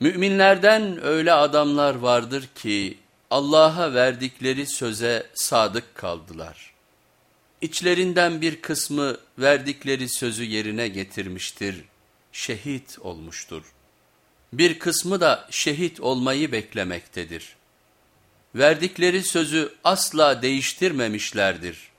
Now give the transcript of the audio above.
Müminlerden öyle adamlar vardır ki Allah'a verdikleri söze sadık kaldılar. İçlerinden bir kısmı verdikleri sözü yerine getirmiştir, şehit olmuştur. Bir kısmı da şehit olmayı beklemektedir. Verdikleri sözü asla değiştirmemişlerdir.